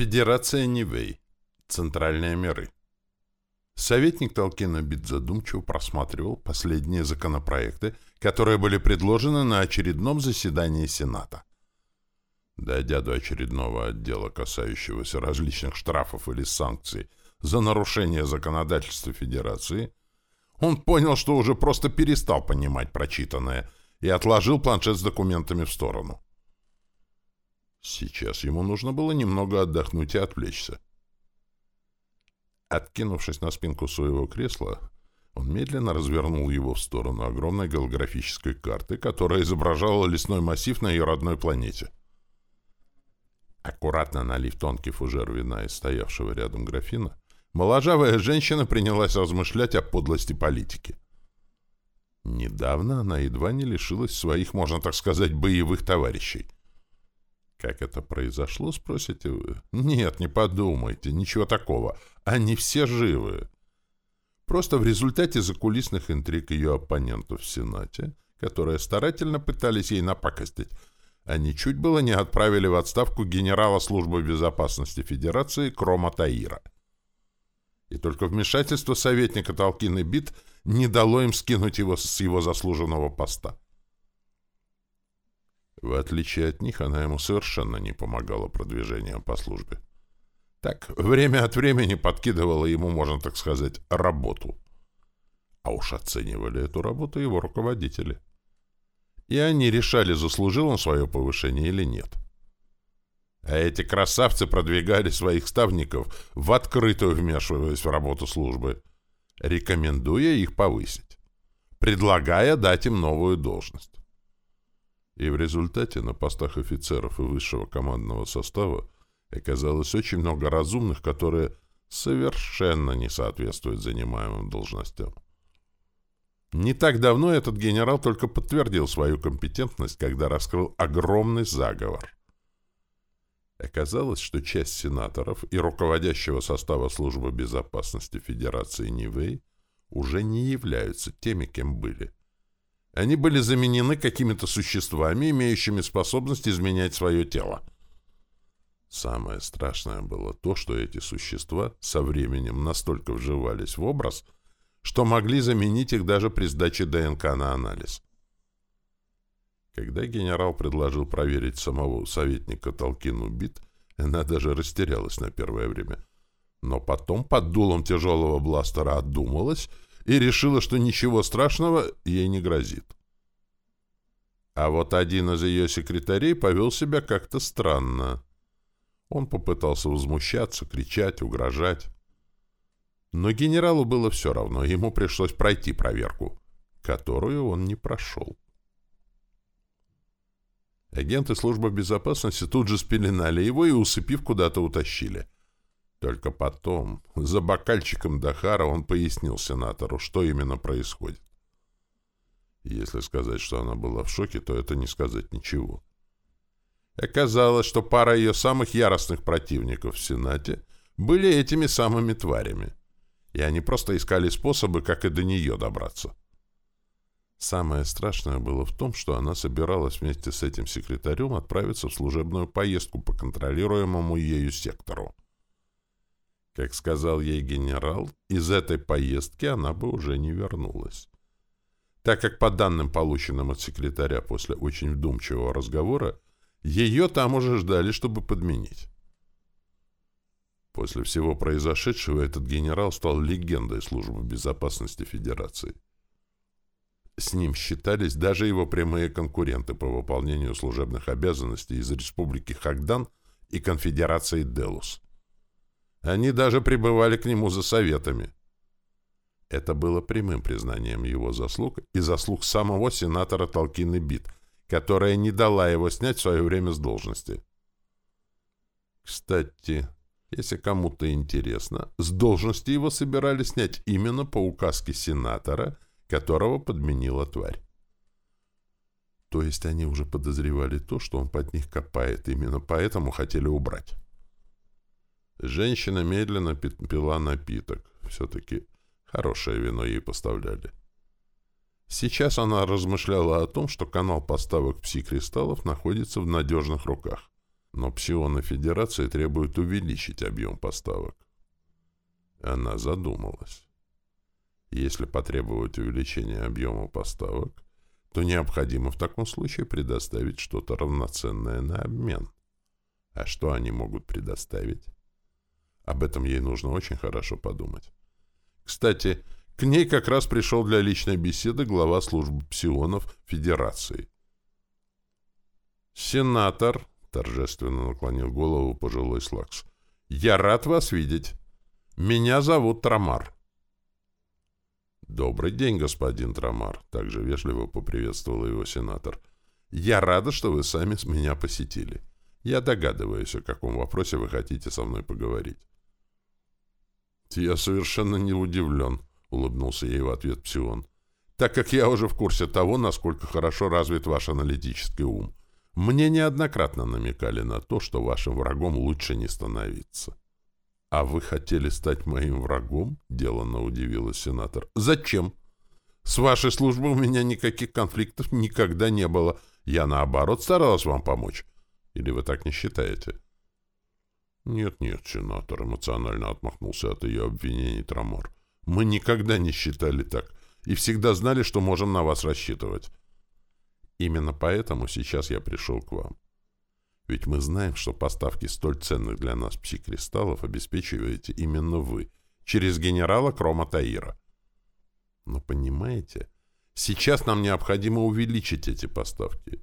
Федерация Нивей. Центральные миры. Советник Толкина Бит задумчиво просматривал последние законопроекты, которые были предложены на очередном заседании Сената. Дойдя до очередного отдела, касающегося различных штрафов или санкций за нарушение законодательства Федерации, он понял, что уже просто перестал понимать прочитанное и отложил планшет с документами в сторону. Сейчас ему нужно было немного отдохнуть и отвлечься. Откинувшись на спинку своего кресла, он медленно развернул его в сторону огромной голографической карты, которая изображала лесной массив на ее родной планете. Аккуратно налив тонкий фужер вина из стоявшего рядом графина, моложавая женщина принялась размышлять о подлости политики. Недавно она едва не лишилась своих, можно так сказать, боевых товарищей — как это произошло, спросите вы? Нет, не подумайте, ничего такого. Они все живы. Просто в результате закулисных интриг ее оппонентов в Сенате, которые старательно пытались ей напакостить, они чуть было не отправили в отставку генерала службы безопасности Федерации Крома Таира. И только вмешательство советника Толкины Бит не дало им скинуть его с его заслуженного поста. В отличие от них, она ему совершенно не помогала продвижением по службе. Так, время от времени подкидывала ему, можно так сказать, работу. А уж оценивали эту работу его руководители. И они решали, заслужил он свое повышение или нет. А эти красавцы продвигали своих ставников в открытую вмешиваясь в работу службы, рекомендуя их повысить, предлагая дать им новую должность. И в результате на постах офицеров и высшего командного состава оказалось очень много разумных, которые совершенно не соответствуют занимаемым должностям. Не так давно этот генерал только подтвердил свою компетентность, когда раскрыл огромный заговор. Оказалось, что часть сенаторов и руководящего состава Службы безопасности Федерации Нивэй уже не являются теми, кем были – они были заменены какими-то существами, имеющими способность изменять свое тело. Самое страшное было то, что эти существа со временем настолько вживались в образ, что могли заменить их даже при сдаче ДНК на анализ. Когда генерал предложил проверить самого советника Толкину Бит, она даже растерялась на первое время. Но потом под дулом тяжелого бластера отдумалась и решила, что ничего страшного ей не грозит. А вот один из ее секретарей повел себя как-то странно. Он попытался возмущаться, кричать, угрожать. Но генералу было все равно, ему пришлось пройти проверку, которую он не прошел. Агенты службы безопасности тут же спеленали его и, усыпив, куда-то утащили — только потом, за бокальчиком Дахара, он пояснил сенатору, что именно происходит. Если сказать, что она была в шоке, то это не сказать ничего. Оказалось, что пара ее самых яростных противников в Сенате были этими самыми тварями, и они просто искали способы, как и до нее добраться. Самое страшное было в том, что она собиралась вместе с этим секретарем отправиться в служебную поездку по контролируемому ею сектору. Как сказал ей генерал, из этой поездки она бы уже не вернулась. Так как по данным, полученным от секретаря после очень вдумчивого разговора, ее там уже ждали, чтобы подменить. После всего произошедшего этот генерал стал легендой службы безопасности Федерации. С ним считались даже его прямые конкуренты по выполнению служебных обязанностей из Республики Хагдан и Конфедерации Делус. Они даже прибывали к нему за советами. Это было прямым признанием его заслуг и заслуг самого сенатора Толкины Бит, которая не дала его снять в свое время с должности. Кстати, если кому-то интересно, с должности его собирались снять именно по указке сенатора, которого подменила тварь. То есть они уже подозревали то, что он под них копает, именно поэтому хотели убрать. Женщина медленно пила напиток. Все-таки хорошее вино ей поставляли. Сейчас она размышляла о том, что канал поставок пси-кристаллов находится в надежных руках. Но псионы Федерации требуют увеличить объем поставок. Она задумалась. Если потребовать увеличения объема поставок, то необходимо в таком случае предоставить что-то равноценное на обмен. А что они могут предоставить? Об этом ей нужно очень хорошо подумать. Кстати, к ней как раз пришел для личной беседы глава службы псионов Федерации. «Сенатор», — торжественно наклонил голову пожилой Слакс, — «я рад вас видеть. Меня зовут Трамар». «Добрый день, господин Трамар», — также вежливо поприветствовал его сенатор. «Я рада, что вы сами с меня посетили. Я догадываюсь, о каком вопросе вы хотите со мной поговорить». «Я совершенно не удивлен», — улыбнулся ей в ответ Псион, «так как я уже в курсе того, насколько хорошо развит ваш аналитический ум. Мне неоднократно намекали на то, что вашим врагом лучше не становиться». «А вы хотели стать моим врагом?» — деланно удивилась сенатор. «Зачем? С вашей службой у меня никаких конфликтов никогда не было. Я, наоборот, старалась вам помочь. Или вы так не считаете?» «Нет-нет, сенатор», — эмоционально отмахнулся от ее обвинений Трамор. «Мы никогда не считали так и всегда знали, что можем на вас рассчитывать. Именно поэтому сейчас я пришел к вам. Ведь мы знаем, что поставки столь ценных для нас пси-кристаллов обеспечиваете именно вы, через генерала Крома Таира. Но понимаете, сейчас нам необходимо увеличить эти поставки.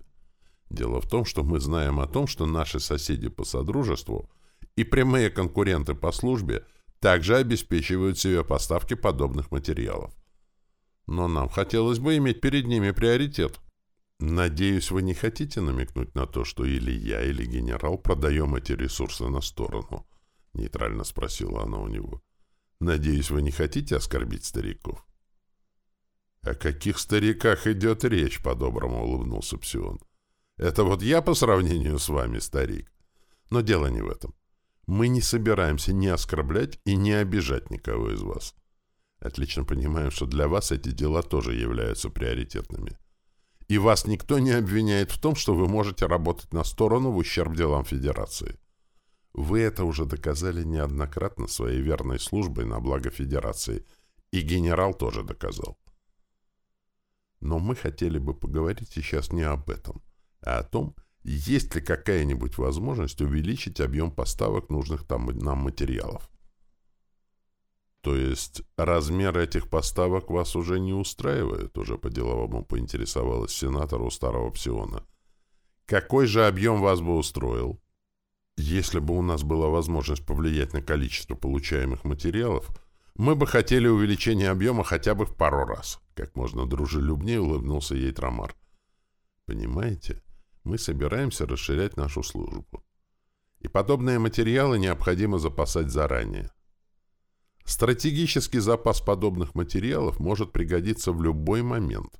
Дело в том, что мы знаем о том, что наши соседи по содружеству и прямые конкуренты по службе также обеспечивают себе поставки подобных материалов. Но нам хотелось бы иметь перед ними приоритет. «Надеюсь, вы не хотите намекнуть на то, что или я, или генерал продаем эти ресурсы на сторону?» — нейтрально спросила она у него. «Надеюсь, вы не хотите оскорбить стариков?» «О каких стариках идет речь?» — по-доброму улыбнулся Псион. «Это вот я по сравнению с вами, старик. Но дело не в этом. Мы не собираемся ни оскорблять и не обижать никого из вас. Отлично понимаем, что для вас эти дела тоже являются приоритетными и вас никто не обвиняет в том, что вы можете работать на сторону в ущерб делам Федерации. Вы это уже доказали неоднократно своей верной службой на благо Федерации, и генерал тоже доказал. Но мы хотели бы поговорить сейчас не об этом, а о том, есть ли какая-нибудь возможность увеличить объем поставок нужных там нам материалов. То есть размер этих поставок вас уже не устраивает? Уже по-деловому поинтересовалась сенатор у старого псиона. Какой же объем вас бы устроил? Если бы у нас была возможность повлиять на количество получаемых материалов, мы бы хотели увеличения объема хотя бы в пару раз. Как можно дружелюбнее улыбнулся ей Трамар. Понимаете, мы собираемся расширять нашу службу. И подобные материалы необходимо запасать заранее. Стратегический запас подобных материалов может пригодиться в любой момент.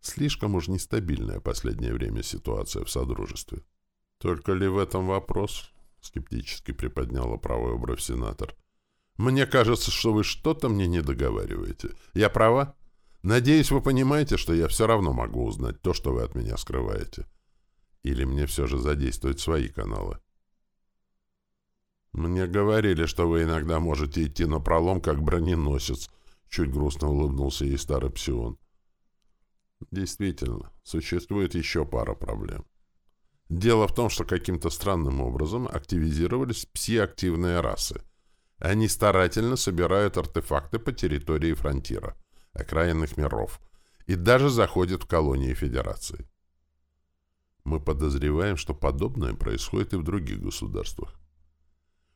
Слишком уж нестабильная последнее время ситуация в Содружестве. «Только ли в этом вопрос?» — скептически приподняла правую бровь сенатор. «Мне кажется, что вы что-то мне не договариваете. Я права? Надеюсь, вы понимаете, что я все равно могу узнать то, что вы от меня скрываете. Или мне все же задействовать свои каналы?» «Мне говорили, что вы иногда можете идти на пролом, как броненосец», — чуть грустно улыбнулся ей старый псион. «Действительно, существует еще пара проблем. Дело в том, что каким-то странным образом активизировались пси-активные расы. Они старательно собирают артефакты по территории фронтира, окраинных миров, и даже заходят в колонии Федерации. Мы подозреваем, что подобное происходит и в других государствах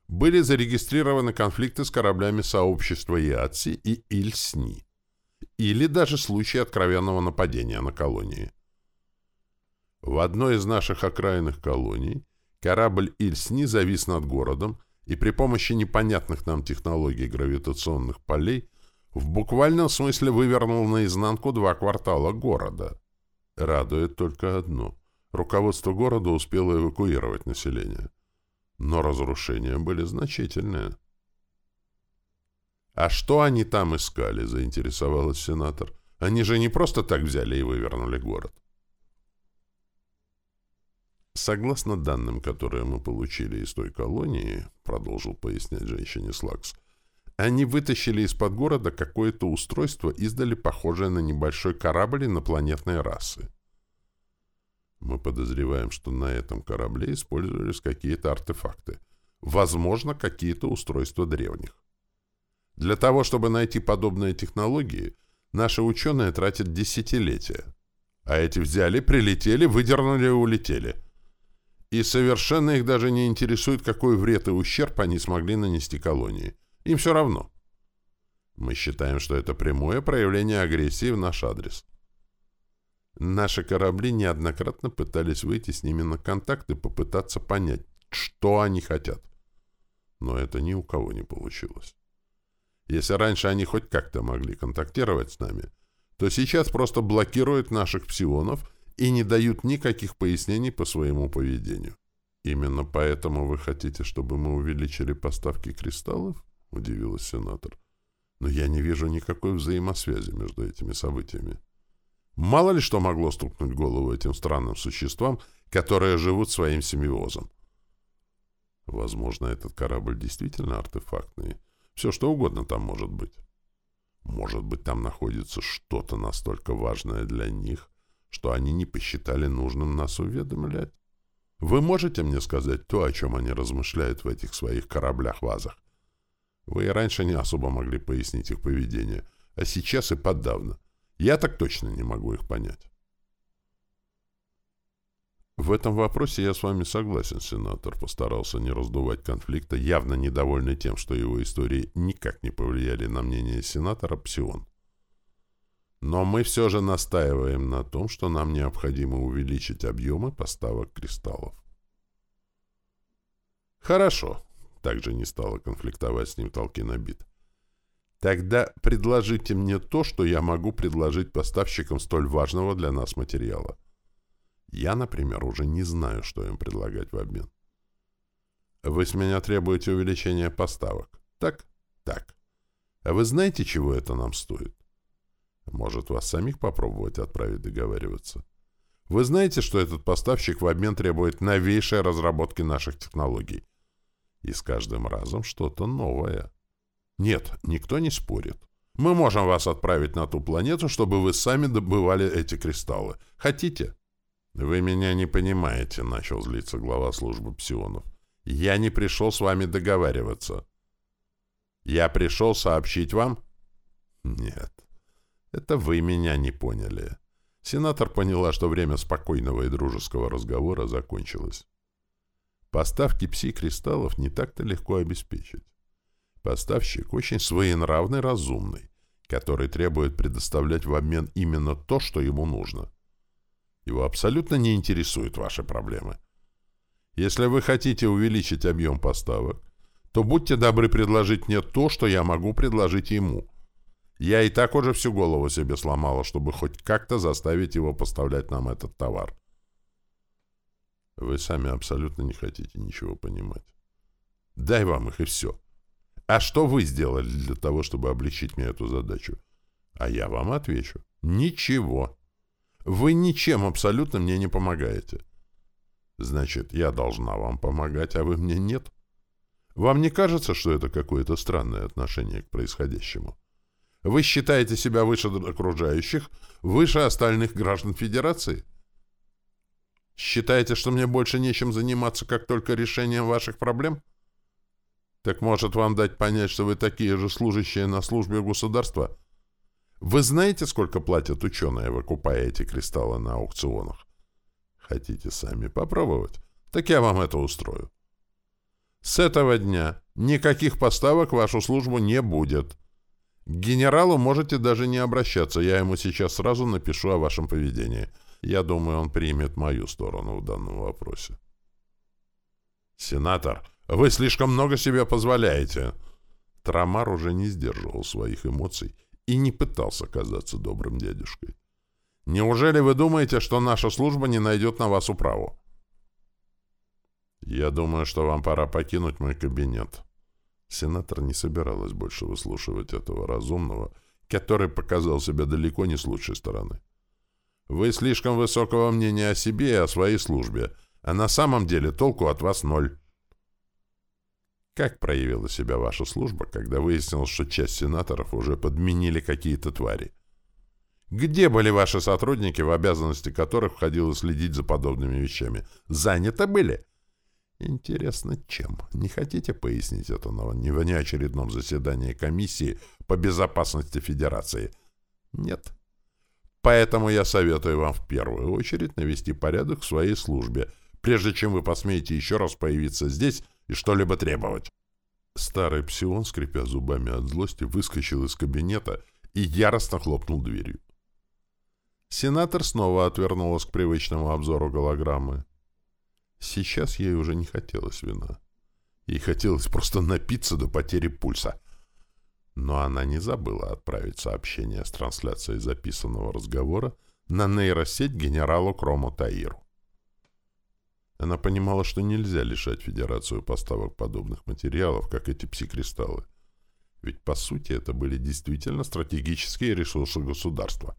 были зарегистрированы конфликты с кораблями сообщества Яци и Ильсни, или даже случаи откровенного нападения на колонии. В одной из наших окраинных колоний корабль Ильсни завис над городом и при помощи непонятных нам технологий гравитационных полей в буквальном смысле вывернул наизнанку два квартала города. Радует только одно. Руководство города успело эвакуировать население но разрушения были значительные. «А что они там искали?» — заинтересовалась сенатор. «Они же не просто так взяли и вывернули город». Согласно данным, которые мы получили из той колонии, продолжил пояснять женщине Слакс, они вытащили из-под города какое-то устройство, издали похожее на небольшой корабль инопланетной расы. Мы подозреваем, что на этом корабле использовались какие-то артефакты. Возможно, какие-то устройства древних. Для того, чтобы найти подобные технологии, наши ученые тратят десятилетия. А эти взяли, прилетели, выдернули и улетели. И совершенно их даже не интересует, какой вред и ущерб они смогли нанести колонии. Им все равно. Мы считаем, что это прямое проявление агрессии в наш адрес. Наши корабли неоднократно пытались выйти с ними на контакт и попытаться понять, что они хотят. Но это ни у кого не получилось. Если раньше они хоть как-то могли контактировать с нами, то сейчас просто блокируют наших псионов и не дают никаких пояснений по своему поведению. «Именно поэтому вы хотите, чтобы мы увеличили поставки кристаллов?» — удивилась сенатор. «Но я не вижу никакой взаимосвязи между этими событиями». Мало ли что могло стукнуть голову этим странным существам, которые живут своим симбиозом. Возможно, этот корабль действительно артефактный. Все что угодно там может быть. Может быть, там находится что-то настолько важное для них, что они не посчитали нужным нас уведомлять. Вы можете мне сказать то, о чем они размышляют в этих своих кораблях-вазах? Вы и раньше не особо могли пояснить их поведение, а сейчас и подавно. Я так точно не могу их понять. В этом вопросе я с вами согласен, сенатор постарался не раздувать конфликта, явно недовольный тем, что его истории никак не повлияли на мнение сенатора Псион. Но мы все же настаиваем на том, что нам необходимо увеличить объемы поставок кристаллов. Хорошо, также не стала конфликтовать с ним Толкинобит. Тогда предложите мне то, что я могу предложить поставщикам столь важного для нас материала. Я, например, уже не знаю, что им предлагать в обмен. Вы с меня требуете увеличения поставок. Так? Так. А вы знаете, чего это нам стоит? Может, вас самих попробовать отправить договариваться? Вы знаете, что этот поставщик в обмен требует новейшей разработки наших технологий? И с каждым разом что-то новое. Нет, никто не спорит. Мы можем вас отправить на ту планету, чтобы вы сами добывали эти кристаллы. Хотите? Вы меня не понимаете, начал злиться глава службы псионов. Я не пришел с вами договариваться. Я пришел сообщить вам? Нет. Это вы меня не поняли. Сенатор поняла, что время спокойного и дружеского разговора закончилось. Поставки пси-кристаллов не так-то легко обеспечить. Поставщик очень своенравный, разумный, который требует предоставлять в обмен именно то, что ему нужно. Его абсолютно не интересуют ваши проблемы. Если вы хотите увеличить объем поставок, то будьте добры предложить мне то, что я могу предложить ему. Я и так уже всю голову себе сломала, чтобы хоть как-то заставить его поставлять нам этот товар. Вы сами абсолютно не хотите ничего понимать. Дай вам их и все. А что вы сделали для того, чтобы облегчить мне эту задачу? А я вам отвечу. Ничего. Вы ничем абсолютно мне не помогаете. Значит, я должна вам помогать, а вы мне нет? Вам не кажется, что это какое-то странное отношение к происходящему? Вы считаете себя выше окружающих, выше остальных граждан Федерации? Считаете, что мне больше нечем заниматься, как только решением ваших проблем? — так может вам дать понять, что вы такие же служащие на службе государства? Вы знаете, сколько платят ученые, выкупая эти кристаллы на аукционах? Хотите сами попробовать? Так я вам это устрою. С этого дня никаких поставок в вашу службу не будет. К генералу можете даже не обращаться, я ему сейчас сразу напишу о вашем поведении. Я думаю, он примет мою сторону в данном вопросе. Сенатор, вы слишком много себе позволяете. Трамар уже не сдерживал своих эмоций и не пытался казаться добрым дядюшкой. Неужели вы думаете, что наша служба не найдет на вас управу? Я думаю, что вам пора покинуть мой кабинет. Сенатор не собиралась больше выслушивать этого разумного, который показал себя далеко не с лучшей стороны. Вы слишком высокого мнения о себе и о своей службе, А на самом деле толку от вас ноль. Как проявила себя ваша служба, когда выяснилось, что часть сенаторов уже подменили какие-то твари? Где были ваши сотрудники, в обязанности которых входило следить за подобными вещами? Заняты были? Интересно, чем? Не хотите пояснить это на внеочередном заседании комиссии по безопасности Федерации? Нет. Поэтому я советую вам в первую очередь навести порядок в своей службе, прежде чем вы посмеете еще раз появиться здесь и что-либо требовать. Старый псион, скрипя зубами от злости, выскочил из кабинета и яростно хлопнул дверью. Сенатор снова отвернулась к привычному обзору голограммы. Сейчас ей уже не хотелось вина. Ей хотелось просто напиться до потери пульса. Но она не забыла отправить сообщение с трансляцией записанного разговора на нейросеть генералу Крому Таиру. Она понимала, что нельзя лишать Федерацию поставок подобных материалов, как эти пси-кристаллы. Ведь, по сути, это были действительно стратегические ресурсы государства.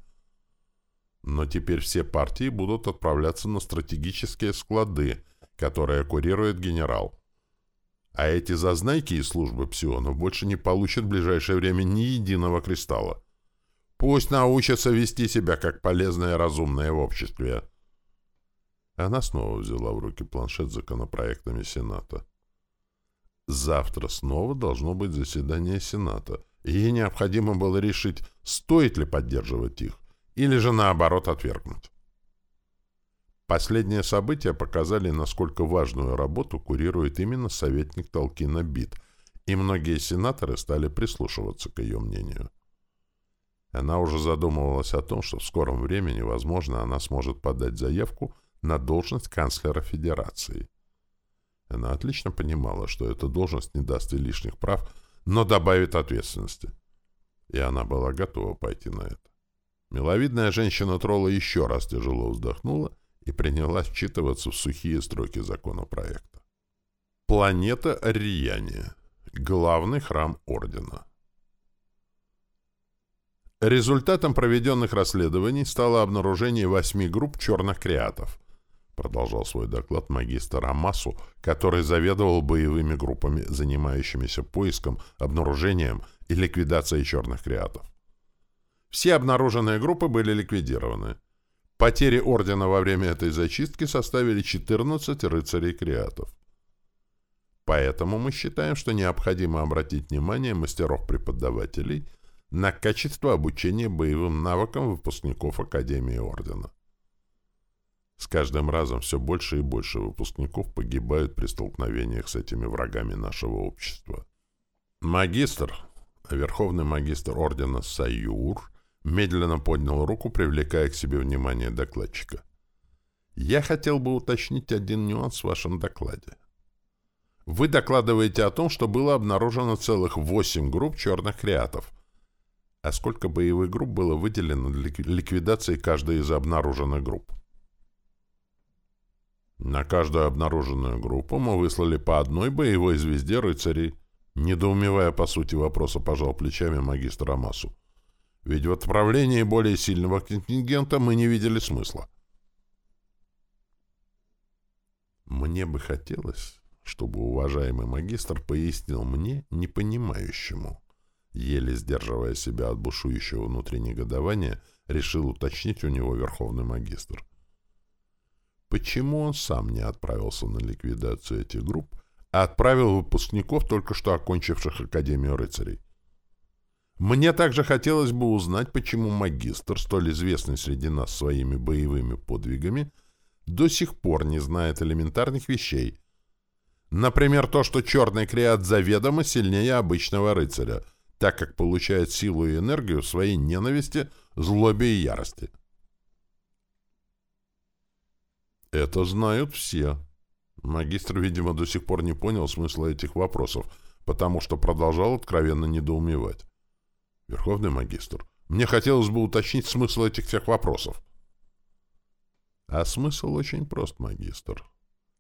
Но теперь все партии будут отправляться на стратегические склады, которые курирует генерал. А эти зазнайки из службы псионов больше не получат в ближайшее время ни единого кристалла. Пусть научатся вести себя как полезные и разумные в обществе. Она снова взяла в руки планшет с законопроектами Сената. Завтра снова должно быть заседание Сената, ей необходимо было решить, стоит ли поддерживать их, или же наоборот отвергнуть. Последние события показали, насколько важную работу курирует именно советник Толкина Бит, и многие сенаторы стали прислушиваться к ее мнению. Она уже задумывалась о том, что в скором времени, возможно, она сможет подать заявку на должность канцлера Федерации. Она отлично понимала, что эта должность не даст ей лишних прав, но добавит ответственности. И она была готова пойти на это. Миловидная женщина-тролла еще раз тяжело вздохнула и принялась вчитываться в сухие строки законопроекта. Планета Рияния. Главный храм Ордена. Результатом проведенных расследований стало обнаружение восьми групп черных креатов, продолжал свой доклад магистр Амасу, который заведовал боевыми группами, занимающимися поиском, обнаружением и ликвидацией черных креатов. Все обнаруженные группы были ликвидированы. Потери ордена во время этой зачистки составили 14 рыцарей-креатов. Поэтому мы считаем, что необходимо обратить внимание мастеров-преподавателей на качество обучения боевым навыкам выпускников Академии Ордена. С каждым разом все больше и больше выпускников погибают при столкновениях с этими врагами нашего общества. Магистр, верховный магистр Ордена Саюр, медленно поднял руку, привлекая к себе внимание докладчика. «Я хотел бы уточнить один нюанс в вашем докладе. Вы докладываете о том, что было обнаружено целых восемь групп черных креатов. А сколько боевых групп было выделено для ликвидации каждой из обнаруженных групп?» На каждую обнаруженную группу мы выслали по одной боевой звезде рыцарей, недоумевая по сути вопроса, пожал плечами магистр Амасу. Ведь в отправлении более сильного контингента мы не видели смысла. Мне бы хотелось, чтобы уважаемый магистр пояснил мне, непонимающему, еле сдерживая себя от бушующего внутри негодования, решил уточнить у него верховный магистр. Почему он сам не отправился на ликвидацию этих групп, а отправил выпускников, только что окончивших Академию рыцарей? Мне также хотелось бы узнать, почему магистр, столь известный среди нас своими боевыми подвигами, до сих пор не знает элементарных вещей. Например, то, что черный креат заведомо сильнее обычного рыцаря, так как получает силу и энергию в своей ненависти, злобе и ярости. Это знают все. Магистр, видимо, до сих пор не понял смысла этих вопросов, потому что продолжал откровенно недоумевать. Верховный магистр, мне хотелось бы уточнить смысл этих всех вопросов. А смысл очень прост, магистр.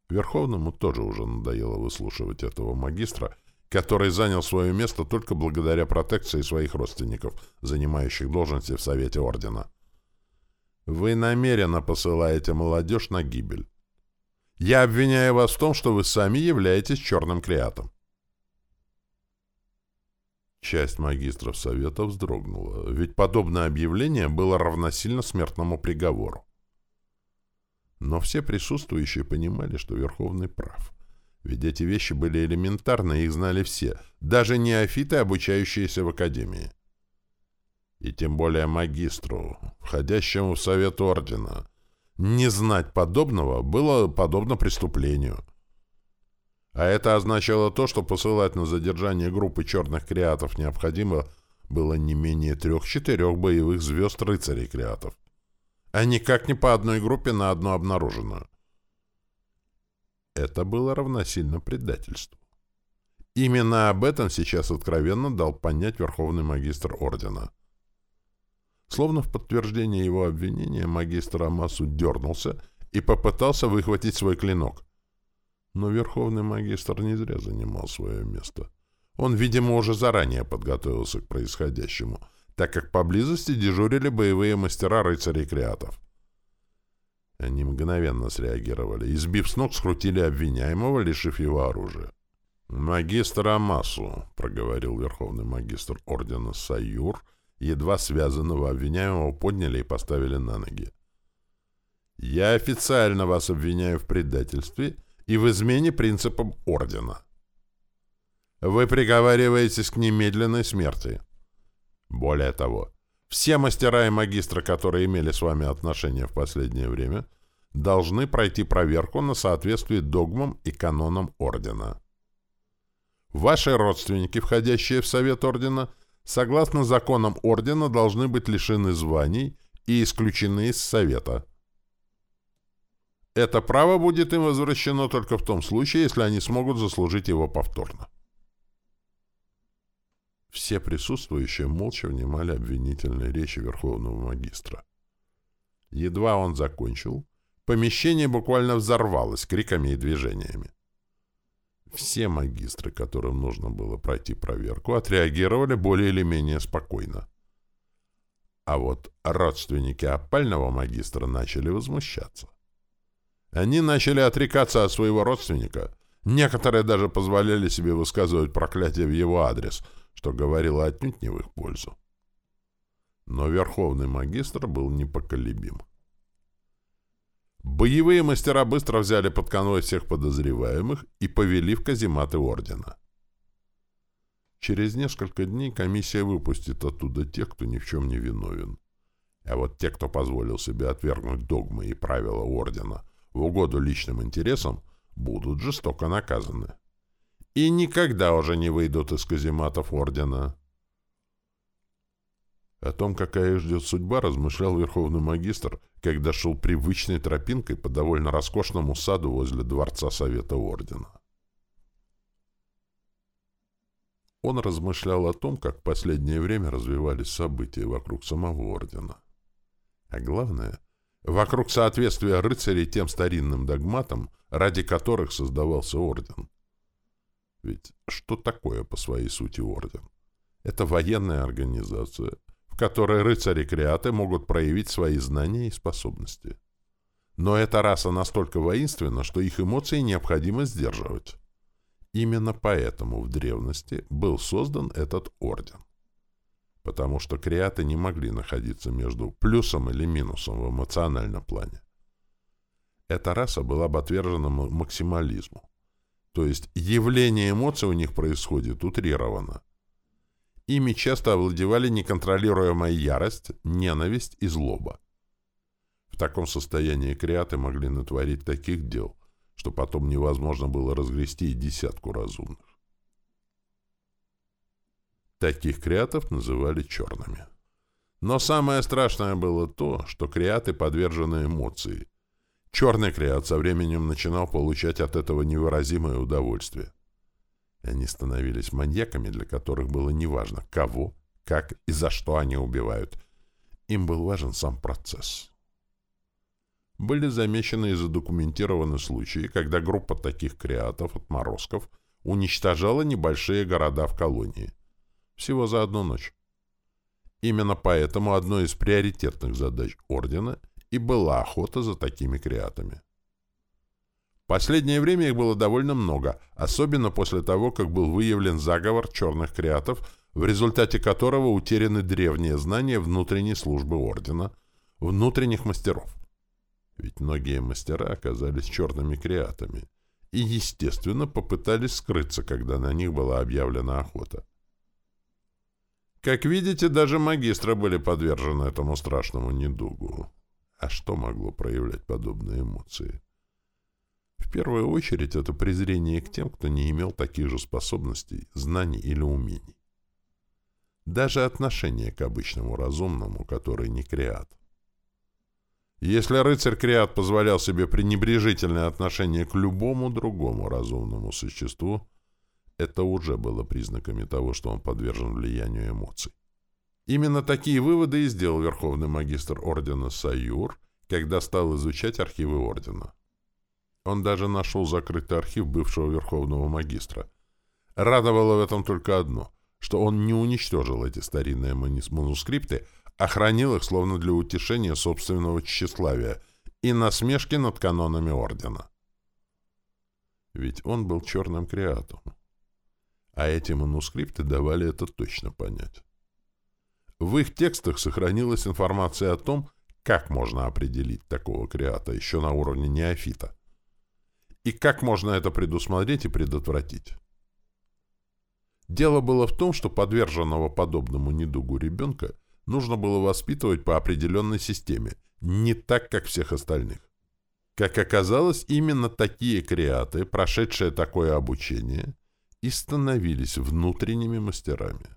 Верховному тоже уже надоело выслушивать этого магистра, который занял свое место только благодаря протекции своих родственников, занимающих должности в Совете Ордена. Вы намеренно посылаете молодежь на гибель. Я обвиняю вас в том, что вы сами являетесь черным креатом. Часть магистров совета вздрогнула, ведь подобное объявление было равносильно смертному приговору. Но все присутствующие понимали, что Верховный прав. Ведь эти вещи были элементарны, их знали все, даже неофиты, обучающиеся в Академии. И тем более магистру, входящему в Совет Ордена. Не знать подобного было подобно преступлению. А это означало то, что посылать на задержание группы черных креатов необходимо было не менее трех-четырех боевых звезд рыцарей-креатов, а никак не по одной группе на одну обнаруженную. Это было равносильно предательству. Именно об этом сейчас откровенно дал понять Верховный Магистр Ордена. Словно в подтверждение его обвинения, магистр Амасу дернулся и попытался выхватить свой клинок. Но Верховный Магистр не зря занимал свое место. Он, видимо, уже заранее подготовился к происходящему, так как поблизости дежурили боевые мастера рыцарей-креатов. Они мгновенно среагировали и, сбив с ног, скрутили обвиняемого, лишив его оружия. «Магистр Амасу», — проговорил верховный магистр ордена Саюр, едва связанного обвиняемого подняли и поставили на ноги. «Я официально вас обвиняю в предательстве и в измене принципам ордена. Вы приговариваетесь к немедленной смерти. Более того, все мастера и магистры, которые имели с вами отношения в последнее время, должны пройти проверку на соответствие догмам и канонам Ордена. Ваши родственники, входящие в Совет Ордена, согласно законам Ордена, должны быть лишены званий и исключены из Совета. Это право будет им возвращено только в том случае, если они смогут заслужить его повторно. Все присутствующие молча внимали обвинительной речи Верховного Магистра. Едва он закончил, помещение буквально взорвалось криками и движениями. Все магистры, которым нужно было пройти проверку, отреагировали более или менее спокойно. А вот родственники опального магистра начали возмущаться. Они начали отрекаться от своего родственника. Некоторые даже позволяли себе высказывать проклятие в его адрес — что говорило отнюдь не в их пользу. Но верховный магистр был непоколебим. Боевые мастера быстро взяли под конвой всех подозреваемых и повели в казематы ордена. Через несколько дней комиссия выпустит оттуда тех, кто ни в чем не виновен. А вот те, кто позволил себе отвергнуть догмы и правила ордена в угоду личным интересам, будут жестоко наказаны и никогда уже не выйдут из казематов ордена. О том, какая ждет судьба, размышлял верховный магистр, когда шел привычной тропинкой по довольно роскошному саду возле дворца Совета Ордена. Он размышлял о том, как в последнее время развивались события вокруг самого Ордена. А главное, вокруг соответствия рыцарей тем старинным догматам, ради которых создавался Орден. Ведь что такое по своей сути орден? Это военная организация, которой рыцари-креаты могут проявить свои знания и способности. Но эта раса настолько воинственна, что их эмоции необходимо сдерживать. Именно поэтому в древности был создан этот орден. Потому что креаты не могли находиться между плюсом или минусом в эмоциональном плане. Эта раса была бы отвержена максимализму. То есть явление эмоций у них происходит утрированно. Ими часто овладевали неконтролируемая ярость, ненависть и злоба. В таком состоянии креаты могли натворить таких дел, что потом невозможно было разгрести и десятку разумных. Таких креатов называли черными. Но самое страшное было то, что креаты подвержены эмоции, Черный креат со временем начинал получать от этого невыразимое удовольствие. Они становились маньяками, для которых было неважно, кого, как и за что они убивают. Им был важен сам процесс. Были замечены и задокументированы случаи, когда группа таких креатов, отморозков, уничтожала небольшие города в колонии. Всего за одну ночь. Именно поэтому одной из приоритетных задач Ордена — и была охота за такими креатами. Последнее время их было довольно много, особенно после того, как был выявлен заговор черных креатов, в результате которого утеряны древние знания внутренней службы Ордена, внутренних мастеров. Ведь многие мастера оказались черными креатами и, естественно, попытались скрыться, когда на них была объявлена охота. Как видите, даже магистры были подвержены этому страшному недугу. А что могло проявлять подобные эмоции? Первую очередь это презрение к тем, кто не имел таких же способностей, знаний или умений. Даже отношение к обычному разумному, который не креат. Если рыцарь-креат позволял себе пренебрежительное отношение к любому другому разумному существу, это уже было признаками того, что он подвержен влиянию эмоций. Именно такие выводы и сделал верховный магистр ордена Саюр, когда стал изучать архивы ордена. Он даже нашел закрытый архив бывшего верховного магистра. Радовало в этом только одно, что он не уничтожил эти старинные манускрипты, а хранил их словно для утешения собственного тщеславия и насмешки над канонами ордена. Ведь он был черным креатом. А эти манускрипты давали это точно понять. В их текстах сохранилась информация о том, как можно определить такого креата еще на уровне неофита. И как можно это предусмотреть и предотвратить. Дело было в том, что подверженного подобному недугу ребенка нужно было воспитывать по определенной системе, не так, как всех остальных. Как оказалось, именно такие креаты, прошедшие такое обучение, и становились внутренними мастерами.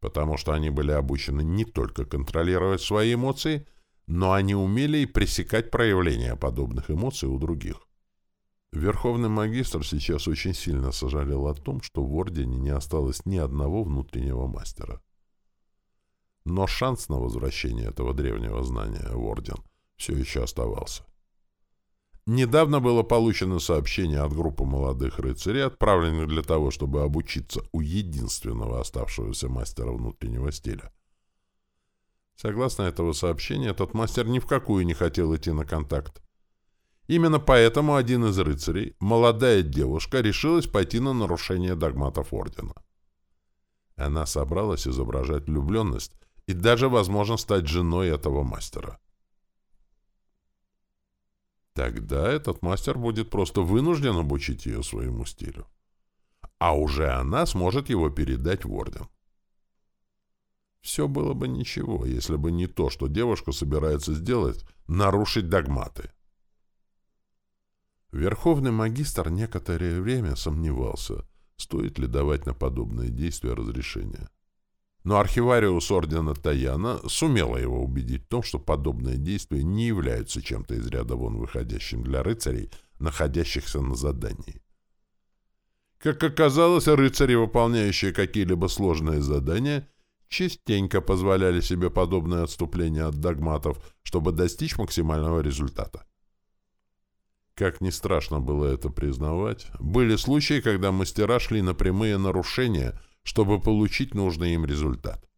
Потому что они были обучены не только контролировать свои эмоции, но они умели и пресекать проявления подобных эмоций у других. Верховный магистр сейчас очень сильно сожалел о том, что в Ордене не осталось ни одного внутреннего мастера. Но шанс на возвращение этого древнего знания в Орден все еще оставался. Недавно было получено сообщение от группы молодых рыцарей, отправленных для того, чтобы обучиться у единственного оставшегося мастера внутреннего стиля. Согласно этого сообщения, этот мастер ни в какую не хотел идти на контакт. Именно поэтому один из рыцарей, молодая девушка, решилась пойти на нарушение догматов Ордена. Она собралась изображать влюбленность и даже, возможно, стать женой этого мастера. Тогда этот мастер будет просто вынужден обучить ее своему стилю. А уже она сможет его передать в орден. Все было бы ничего, если бы не то, что девушка собирается сделать — нарушить догматы. Верховный магистр некоторое время сомневался, стоит ли давать на подобные действия разрешение. Но архивариус ордена Таяна сумела его убедить в том, что подобные действия не являются чем-то из ряда вон выходящим для рыцарей, находящихся на задании. Как оказалось, рыцари, выполняющие какие-либо сложные задания, частенько позволяли себе подобное отступление от догматов, чтобы достичь максимального результата. Как ни страшно было это признавать, были случаи, когда мастера шли на прямые нарушения – чтобы получить нужный им результат.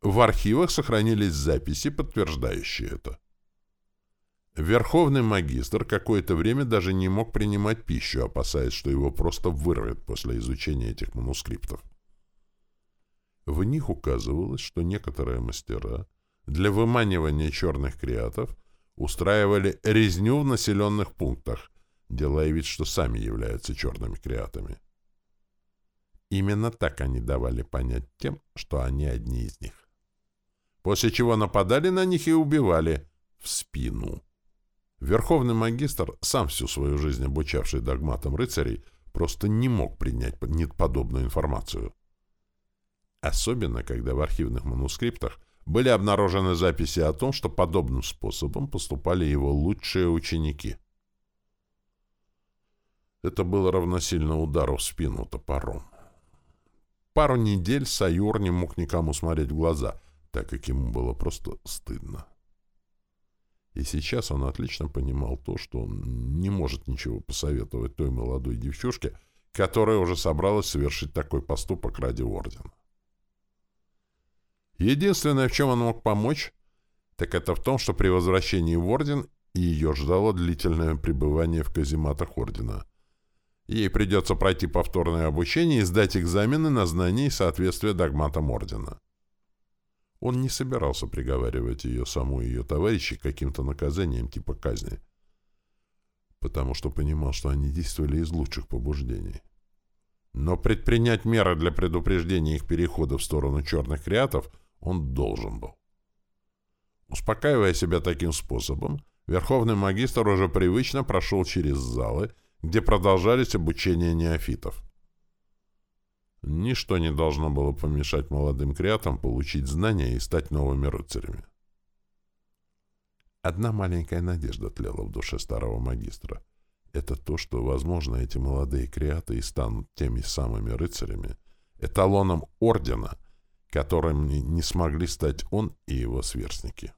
В архивах сохранились записи, подтверждающие это. Верховный магистр какое-то время даже не мог принимать пищу, опасаясь, что его просто вырвет после изучения этих манускриптов. В них указывалось, что некоторые мастера для выманивания черных креатов устраивали резню в населенных пунктах, делая вид, что сами являются черными креатами. Именно так они давали понять тем, что они одни из них. После чего нападали на них и убивали в спину. Верховный магистр, сам всю свою жизнь обучавший догматам рыцарей, просто не мог принять подобную информацию. Особенно, когда в архивных манускриптах были обнаружены записи о том, что подобным способом поступали его лучшие ученики. Это было равносильно удару в спину топором. Пару недель Саюр не мог никому смотреть в глаза, так как ему было просто стыдно. И сейчас он отлично понимал то, что он не может ничего посоветовать той молодой девчушке, которая уже собралась совершить такой поступок ради ордена. Единственное, в чем он мог помочь, так это в том, что при возвращении в орден ее ждало длительное пребывание в казематах Ордена. Ей придется пройти повторное обучение и сдать экзамены на знание и соответствие догматам Ордена. Он не собирался приговаривать ее саму и ее товарищей каким-то наказанием типа казни, потому что понимал, что они действовали из лучших побуждений. Но предпринять меры для предупреждения их перехода в сторону черных креатов он должен был. Успокаивая себя таким способом, Верховный магистр уже привычно прошел через залы, где продолжались обучение неофитов. Ничто не должно было помешать молодым креатам получить знания и стать новыми рыцарями. Одна маленькая надежда тлела в душе старого магистра. Это то, что, возможно, эти молодые креаты и станут теми самыми рыцарями, эталоном ордена, которым не смогли стать он и его сверстники.